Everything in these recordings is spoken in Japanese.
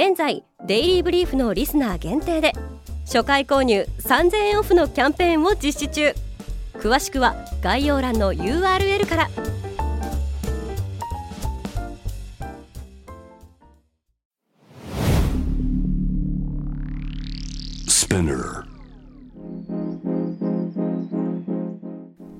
現在デイリーブリーフのリスナー限定で初回購入3000円オフのキャンペーンを実施中。詳しくは概要欄の URL から。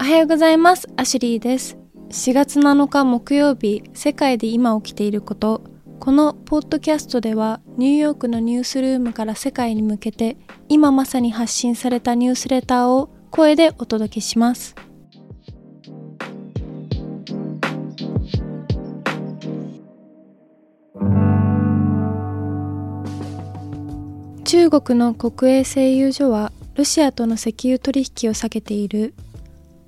おはようございます。アシュリーです。4月7日木曜日世界で今起きていることこのポッドキャストではニューヨークのニュースルームから世界に向けて今まさに発信されたニュースレターを声でお届けします。中国の国営製油所はロシアとの石油取引を避けている。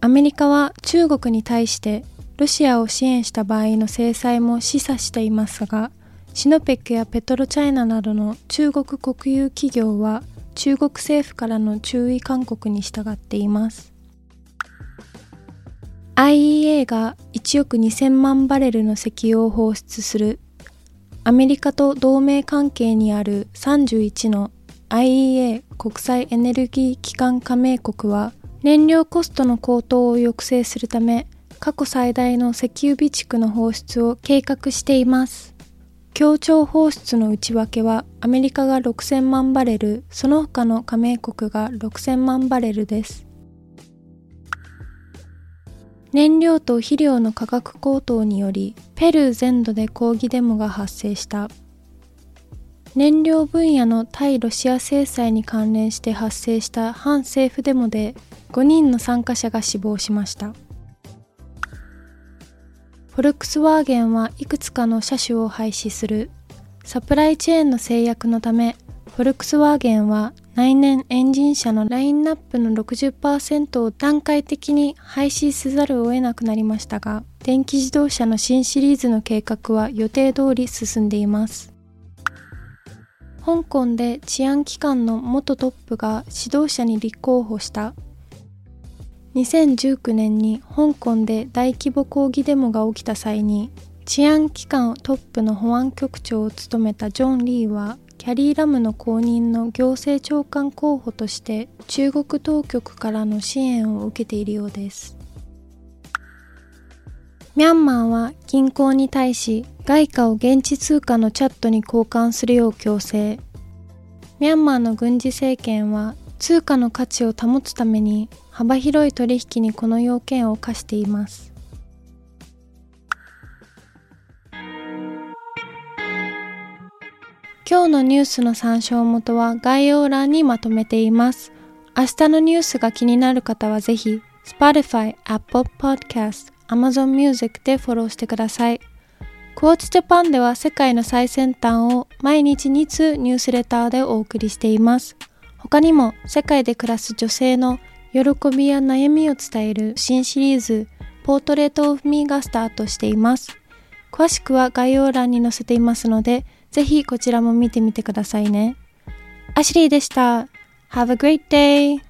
アメリカは中国に対してロシアを支援した場合の制裁も示唆していますがシノペックやペトロチャイナなどの中国国有企業は中国政府からの注意勧告に従っています。IEA が1億2000万バレルの石油を放出する。アメリカと同盟関係にある31の IEA 国際エネルギー機関加盟国は燃料コストの高騰を抑制するため過去最大の石油備蓄の放出を計画しています。協調放出の内訳はアメリカが6000万バレルその他の加盟国が6000万バレルです。燃料と肥料の価格高騰によりペルー全土で抗議デモが発生した。燃料分野の対ロシア制裁に関連して発生した反政府デモで5人の参加者が死亡しました。フォルクスワーゲンはいくつかの車種を廃止する。サプライチェーンの制約のためフォルクスワーゲンは来年エンジン車のラインナップの60%を段階的に廃止せざるを得なくなりましたが電気自動車の新シリーズの計画は予定通り進んでいます。香港で治安機関の元トップが指導者に立候補した。2019年に香港で大規模抗議デモが起きた際に治安機関トップの保安局長を務めたジョン・リーはキャリー・ラムの後任の行政長官候補として中国当局からの支援を受けているようです。ミャンマーは銀行に対し外貨を現地通貨のチャットに交換するよう強制。ミャンマーの軍事政権は通貨の価値を保つために幅広い取引にこの要件を課しています。今日のニュースの参照元は概要欄にまとめています。明日のニュースが気になる方はぜひ Spotify、Apple Podcast、Amazon Music でフォローしてください。クォーツジャパンでは世界の最先端を毎日2通ニュースレターでお送りしています。他にも世界で暮らす女性の喜びや悩みを伝える新シリーズポートレートオフミーがスタートしています。詳しくは概要欄に載せていますので、ぜひこちらも見てみてくださいね。アシュリーでした。Have a great day!